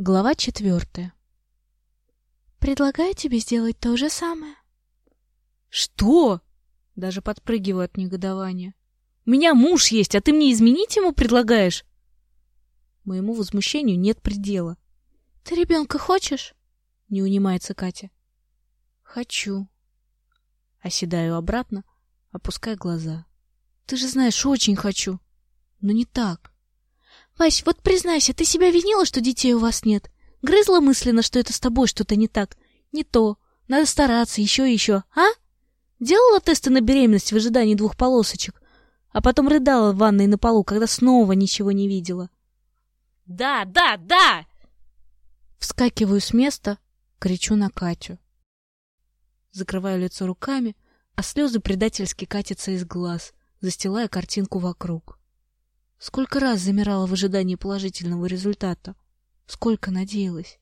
Глава четвертая. Предлагаю тебе сделать то же самое. Что? Даже подпрыгиваю от негодования. У меня муж есть, а ты мне изменить ему предлагаешь? Моему возмущению нет предела. Ты ребенка хочешь? Не унимается Катя. Хочу. Оседаю обратно, опуская глаза. Ты же знаешь, очень хочу. Но не так. Вась, вот признайся, ты себя винила, что детей у вас нет? Грызла мысленно, что это с тобой что-то не так? Не то. Надо стараться, еще и еще, а? Делала тесты на беременность в ожидании двух полосочек, а потом рыдала в ванной на полу, когда снова ничего не видела. Да, да, да! Вскакиваю с места, кричу на Катю. Закрываю лицо руками, а слезы предательски катятся из глаз, застилая картинку вокруг. Сколько раз замирала в ожидании положительного результата, сколько надеялась,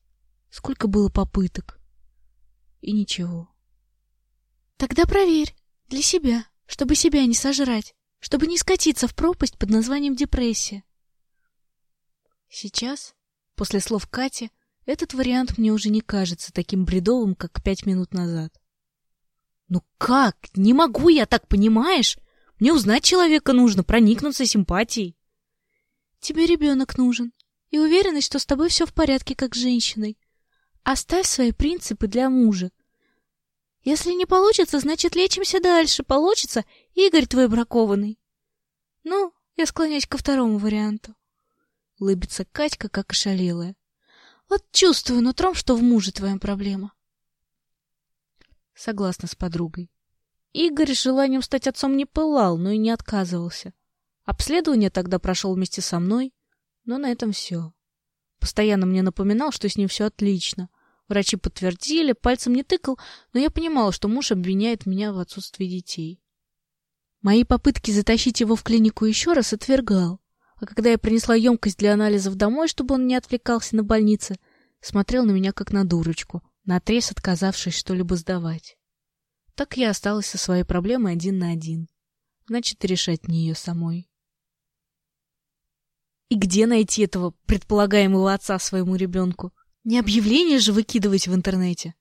сколько было попыток. И ничего. Тогда проверь, для себя, чтобы себя не сожрать, чтобы не скатиться в пропасть под названием депрессия. Сейчас, после слов Кати, этот вариант мне уже не кажется таким бредовым, как пять минут назад. Ну как? Не могу я так, понимаешь? Мне узнать человека нужно, проникнуться симпатией. Тебе ребенок нужен. И уверенность, что с тобой все в порядке, как с женщиной. Оставь свои принципы для мужа. Если не получится, значит, лечимся дальше. Получится, Игорь твой бракованный. Ну, я склоняюсь ко второму варианту. Лыбится Катька, как ошалелая. Вот чувствую нутром, что в муже твоя проблема. Согласна с подругой. Игорь желанием стать отцом не пылал, но и не отказывался. Обследование тогда прошел вместе со мной, но на этом все. Постоянно мне напоминал, что с ним все отлично. Врачи подтвердили, пальцем не тыкал, но я понимала, что муж обвиняет меня в отсутствии детей. Мои попытки затащить его в клинику еще раз отвергал. А когда я принесла емкость для анализов домой, чтобы он не отвлекался на больнице, смотрел на меня как на дурочку, наотрез отказавшись что-либо сдавать. Так я осталась со своей проблемой один на один. Значит, решать мне ее самой. И где найти этого предполагаемого отца своему ребенку? Не объявление же выкидывать в интернете.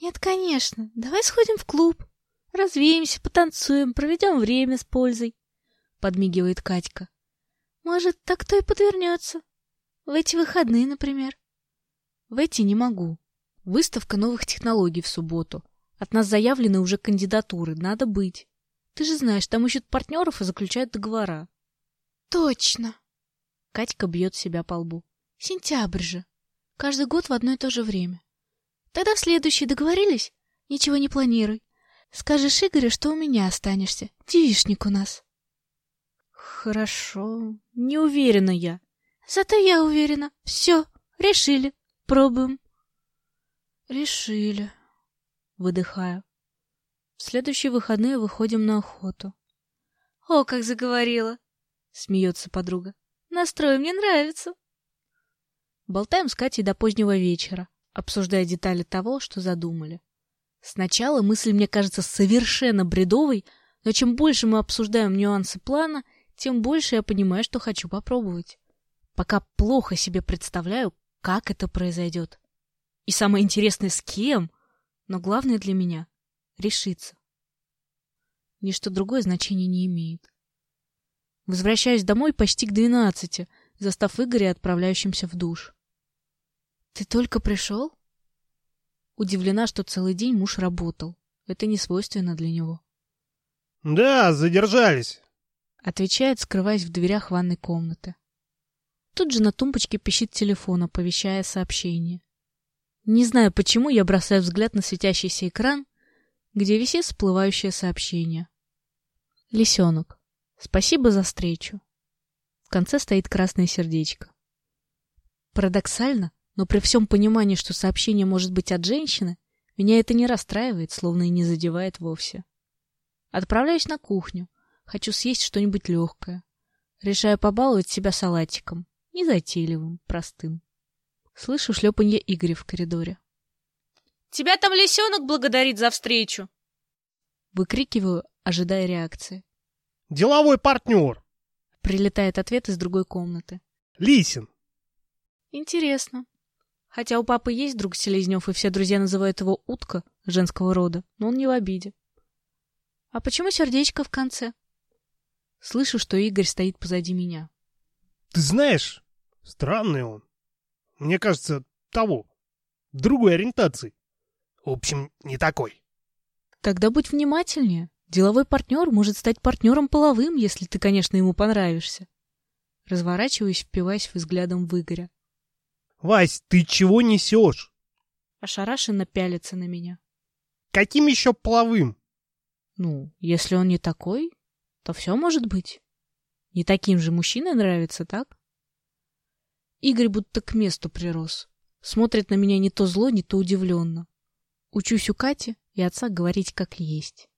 Нет, конечно. Давай сходим в клуб. Развеемся, потанцуем, проведем время с пользой. Подмигивает Катька. Может, так то и подвернется. В эти выходные, например. В эти не могу. Выставка новых технологий в субботу. От нас заявлены уже кандидатуры, надо быть. Ты же знаешь, там ищут партнеров и заключают договора. Точно. Катька бьет себя по лбу. Сентябрь же. Каждый год в одно и то же время. Тогда в следующий договорились? Ничего не планируй. Скажешь Игорю, что у меня останешься. Девишник у нас. Хорошо. Не уверена я. Зато я уверена. Все, решили. Пробуем. Решили. Выдыхаю. В следующие выходные выходим на охоту. О, как заговорила. Смеется подруга. Настрой мне нравится. Болтаем с Катей до позднего вечера, обсуждая детали того, что задумали. Сначала мысль мне кажется совершенно бредовой, но чем больше мы обсуждаем нюансы плана, тем больше я понимаю, что хочу попробовать. Пока плохо себе представляю, как это произойдет. И самое интересное, с кем, но главное для меня — решиться. Ничто другое значения не имеет. Возвращаюсь домой почти к двенадцати, застав Игоря отправляющимся в душ. «Ты только пришел?» Удивлена, что целый день муж работал. Это не свойственно для него. «Да, задержались», — отвечает, скрываясь в дверях ванной комнаты. Тут же на тумбочке пищит телефон, оповещая сообщение. Не знаю, почему я бросаю взгляд на светящийся экран, где висит всплывающее сообщение. Лисенок. Спасибо за встречу. В конце стоит красное сердечко. Парадоксально, но при всем понимании, что сообщение может быть от женщины, меня это не расстраивает, словно и не задевает вовсе. Отправляюсь на кухню. Хочу съесть что-нибудь легкое. Решаю побаловать себя салатиком. Незатейливым, простым. Слышу шлепанье Игоря в коридоре. «Тебя там лисенок благодарит за встречу!» Выкрикиваю, ожидая реакции. Деловой партнер. Прилетает ответ из другой комнаты. Лисин. Интересно. Хотя у папы есть друг Селезнев, и все друзья называют его Утка женского рода, но он не в обиде. А почему сердечко в конце? Слышу, что Игорь стоит позади меня. Ты знаешь, странный он. Мне кажется, того. Другой ориентации. В общем, не такой. Тогда будь внимательнее. Деловой партнер может стать партнером половым, если ты, конечно, ему понравишься. Разворачиваюсь, впиваясь взглядом в Игоря. Вась, ты чего несешь? Ошарашенно пялится на меня. Каким еще половым? Ну, если он не такой, то все может быть. Не таким же мужчиной нравится, так? Игорь будто к месту прирос. Смотрит на меня не то зло, не то удивленно. Учусь у Кати и отца говорить как есть.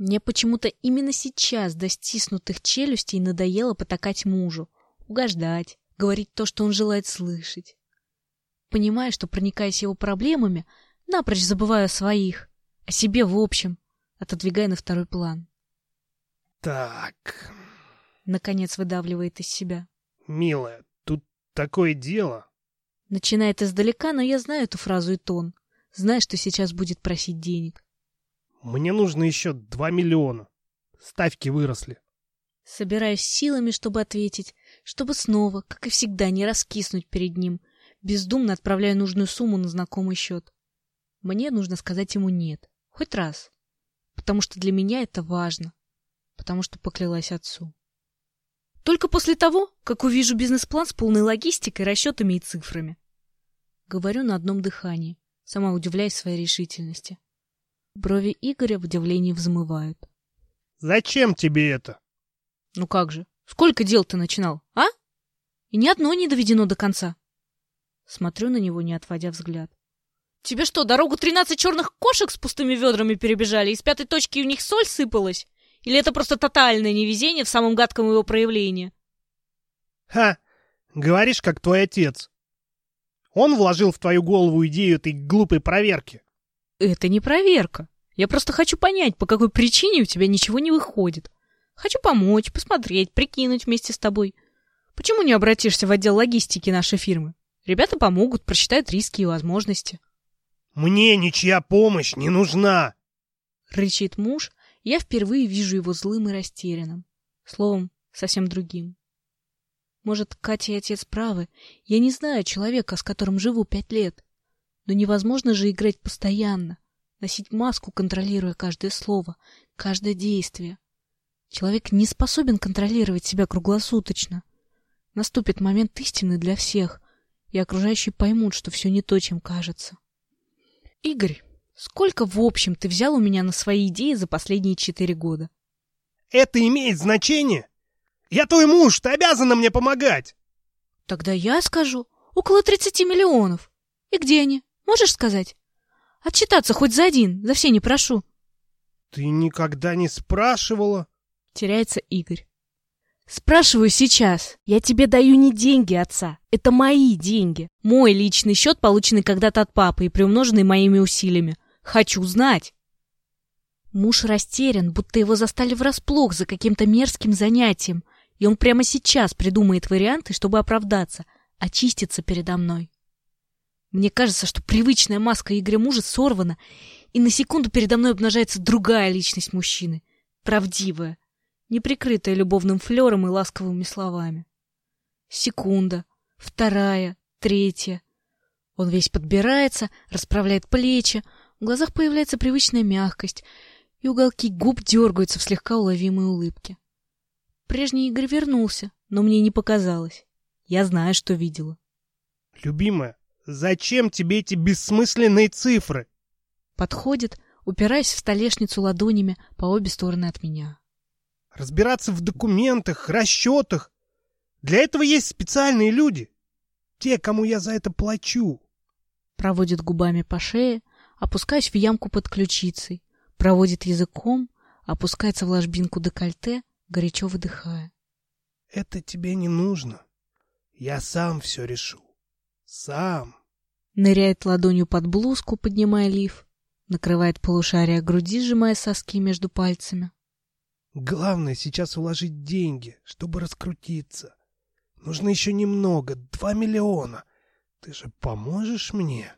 Мне почему-то именно сейчас до стиснутых челюстей надоело потакать мужу, угождать, говорить то, что он желает слышать. Понимая, что проникаясь его проблемами, напрочь забываю о своих, о себе в общем, отодвигая на второй план. Так. Наконец выдавливает из себя. Милая, тут такое дело. Начинает издалека, но я знаю эту фразу и тон. Знаю, что сейчас будет просить денег. Мне нужно еще два миллиона. Ставки выросли. Собираюсь силами, чтобы ответить, чтобы снова, как и всегда, не раскиснуть перед ним. Бездумно отправляю нужную сумму на знакомый счет. Мне нужно сказать ему «нет». Хоть раз. Потому что для меня это важно. Потому что поклялась отцу. Только после того, как увижу бизнес-план с полной логистикой, расчетами и цифрами. Говорю на одном дыхании, сама удивляясь своей решительности. Брови Игоря в удивлении взмывают. Зачем тебе это? Ну как же? Сколько дел ты начинал, а? И ни одно не доведено до конца. Смотрю на него, не отводя взгляд. Тебе что, дорогу тринадцать черных кошек с пустыми ведрами перебежали, и с пятой точки у них соль сыпалась? Или это просто тотальное невезение в самом гадком его проявлении? Ха! Говоришь, как твой отец. Он вложил в твою голову идею этой глупой проверки. Это не проверка. Я просто хочу понять, по какой причине у тебя ничего не выходит. Хочу помочь, посмотреть, прикинуть вместе с тобой. Почему не обратишься в отдел логистики нашей фирмы? Ребята помогут, просчитают риски и возможности. Мне ничья помощь не нужна. Рычит муж, я впервые вижу его злым и растерянным. Словом, совсем другим. Может, Катя и отец правы. Я не знаю человека, с которым живу пять лет. Но невозможно же играть постоянно, носить маску, контролируя каждое слово, каждое действие. Человек не способен контролировать себя круглосуточно. Наступит момент истины для всех, и окружающие поймут, что все не то, чем кажется. Игорь, сколько в общем ты взял у меня на свои идеи за последние четыре года? Это имеет значение? Я твой муж, ты обязана мне помогать. Тогда я скажу. Около тридцати миллионов. И где они? Можешь сказать? Отчитаться хоть за один, за все не прошу. Ты никогда не спрашивала? Теряется Игорь. Спрашиваю сейчас. Я тебе даю не деньги отца. Это мои деньги. Мой личный счет, полученный когда-то от папы и приумноженный моими усилиями. Хочу знать. Муж растерян, будто его застали врасплох за каким-то мерзким занятием, и он прямо сейчас придумает варианты, чтобы оправдаться, очиститься передо мной. Мне кажется, что привычная маска Игоря мужа сорвана, и на секунду передо мной обнажается другая личность мужчины, правдивая, не прикрытая любовным флером и ласковыми словами. Секунда, вторая, третья. Он весь подбирается, расправляет плечи, в глазах появляется привычная мягкость, и уголки губ дергаются в слегка уловимой улыбке. Прежний Игорь вернулся, но мне не показалось. Я знаю, что видела. Любимая, зачем тебе эти бессмысленные цифры? Подходит, упираясь в столешницу ладонями по обе стороны от меня. Разбираться в документах, расчетах. Для этого есть специальные люди. Те, кому я за это плачу. Проводит губами по шее, опускаясь в ямку под ключицей, проводит языком, опускается в ложбинку декольте, горячо выдыхая. Это тебе не нужно. Я сам все решу. Сам. Ныряет ладонью под блузку, поднимая лиф, накрывает полушарие груди, сжимая соски между пальцами. Главное сейчас уложить деньги, чтобы раскрутиться. Нужно еще немного, два миллиона. Ты же поможешь мне?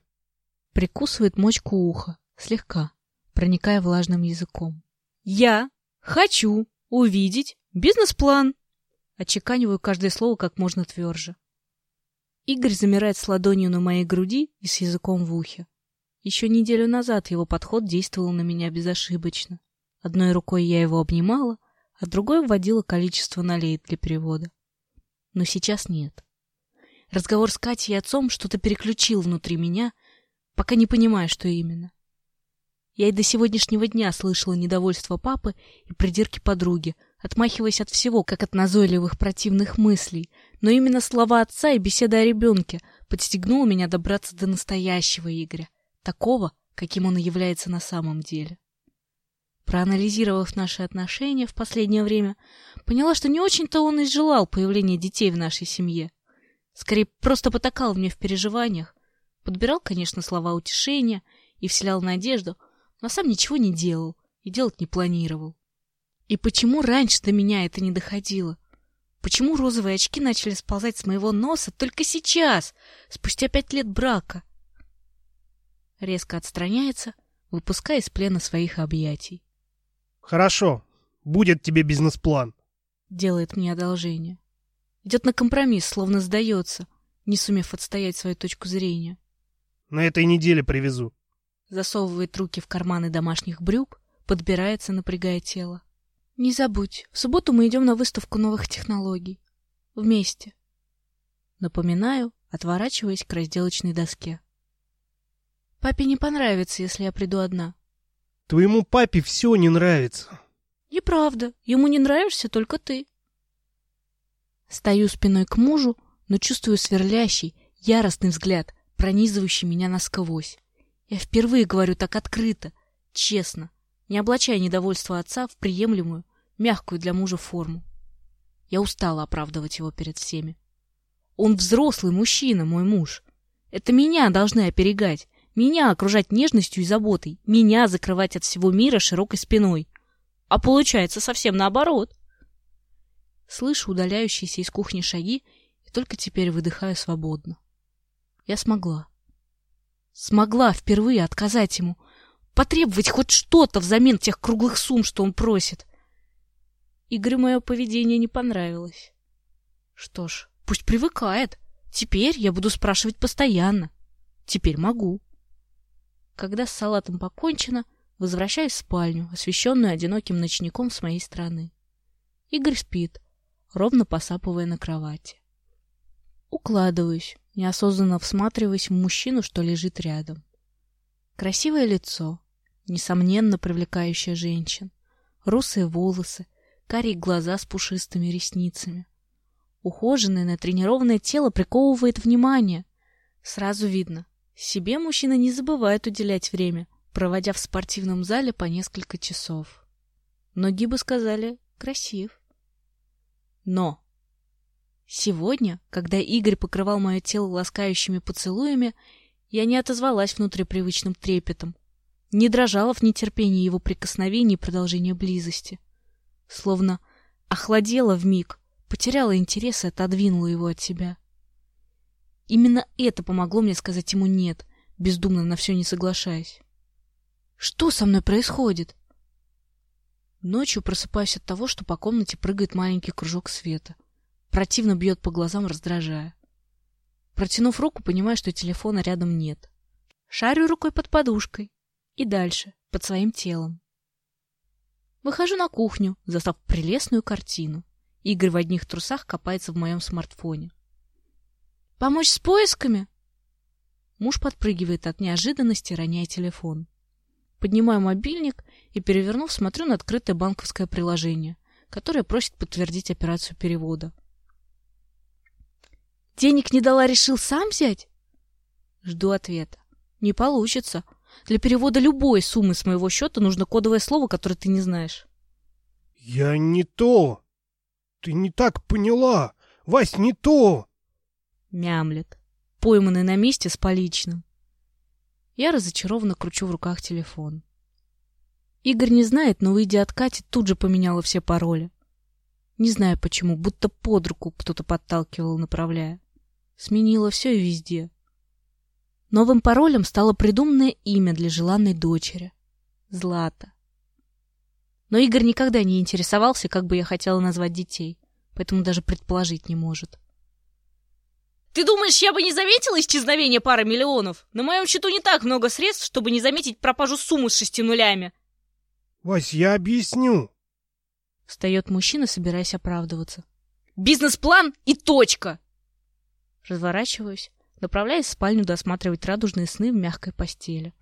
Прикусывает мочку уха, слегка, проникая влажным языком. Я хочу увидеть бизнес-план. Отчеканиваю каждое слово как можно тверже. Игорь замирает с ладонью на моей груди и с языком в ухе. Еще неделю назад его подход действовал на меня безошибочно. Одной рукой я его обнимала, а другой вводила количество налей для перевода. Но сейчас нет. Разговор с Катей и отцом что-то переключил внутри меня, пока не понимаю, что именно. Я и до сегодняшнего дня слышала недовольство папы и придирки подруги, отмахиваясь от всего, как от назойливых противных мыслей, но именно слова отца и беседа о ребенке подстегнула меня добраться до настоящего Игоря, такого, каким он и является на самом деле. Проанализировав наши отношения в последнее время, поняла, что не очень-то он и желал появления детей в нашей семье. Скорее, просто потакал мне в переживаниях, подбирал, конечно, слова утешения и вселял надежду, но сам ничего не делал и делать не планировал. И почему раньше до меня это не доходило? Почему розовые очки начали сползать с моего носа только сейчас, спустя пять лет брака? Резко отстраняется, выпуская из плена своих объятий. Хорошо, будет тебе бизнес-план. Делает мне одолжение. Идет на компромисс, словно сдается, не сумев отстоять свою точку зрения. На этой неделе привезу. Засовывает руки в карманы домашних брюк, подбирается, напрягая тело. Не забудь, в субботу мы идем на выставку новых технологий. Вместе. Напоминаю, отворачиваясь к разделочной доске. Папе не понравится, если я приду одна. Твоему папе все не нравится. Неправда. Ему не нравишься только ты. Стою спиной к мужу, но чувствую сверлящий, яростный взгляд, пронизывающий меня насквозь. Я впервые говорю так открыто, честно, не облачая недовольство отца в приемлемую, мягкую для мужа форму. Я устала оправдывать его перед всеми. Он взрослый мужчина, мой муж. Это меня должны оперегать, меня окружать нежностью и заботой, меня закрывать от всего мира широкой спиной. А получается совсем наоборот. Слышу удаляющиеся из кухни шаги и только теперь выдыхаю свободно. Я смогла. Смогла впервые отказать ему, потребовать хоть что-то взамен тех круглых сумм, что он просит. Игорю мое поведение не понравилось. Что ж, пусть привыкает. Теперь я буду спрашивать постоянно. Теперь могу. Когда с салатом покончено, возвращаюсь в спальню, освещенную одиноким ночником с моей стороны. Игорь спит, ровно посапывая на кровати. Укладываюсь, неосознанно всматриваясь в мужчину, что лежит рядом. Красивое лицо, несомненно привлекающее женщин, русые волосы, карие глаза с пушистыми ресницами. Ухоженное, натренированное тело приковывает внимание. Сразу видно, себе мужчина не забывает уделять время, проводя в спортивном зале по несколько часов. Многие бы сказали «красив». Но сегодня, когда Игорь покрывал мое тело ласкающими поцелуями, я не отозвалась внутрипривычным трепетом, не дрожала в нетерпении его прикосновений и продолжения близости. Словно охладела в миг, потеряла интерес и отодвинула его от себя. Именно это помогло мне сказать ему «нет», бездумно на все не соглашаясь. Что со мной происходит? Ночью просыпаюсь от того, что по комнате прыгает маленький кружок света. Противно бьет по глазам, раздражая. Протянув руку, понимаю, что телефона рядом нет. Шарю рукой под подушкой. И дальше, под своим телом. Выхожу на кухню, застав прелестную картину. Игорь в одних трусах копается в моем смартфоне. Помочь с поисками? Муж подпрыгивает от неожиданности, роняя телефон. Поднимаю мобильник и, перевернув, смотрю на открытое банковское приложение, которое просит подтвердить операцию перевода. Денег не дала, решил сам взять? Жду ответа. Не получится. Для перевода любой суммы с моего счета нужно кодовое слово, которое ты не знаешь. Я не то. Ты не так поняла. Вась, не то мямлет, пойманный на месте с поличным. Я разочарованно кручу в руках телефон. Игорь не знает, но, выйдя от Кати, тут же поменяла все пароли. Не знаю почему, будто под руку кто-то подталкивал, направляя. Сменила все и везде. Новым паролем стало придуманное имя для желанной дочери — Злата. Но Игорь никогда не интересовался, как бы я хотела назвать детей, поэтому даже предположить не может. Ты думаешь, я бы не заметила исчезновение пары миллионов? На моем счету не так много средств, чтобы не заметить пропажу суммы с шести нулями. Вась, я объясню. Встает мужчина, собираясь оправдываться. Бизнес-план и точка. Разворачиваюсь, направляясь в спальню досматривать радужные сны в мягкой постели.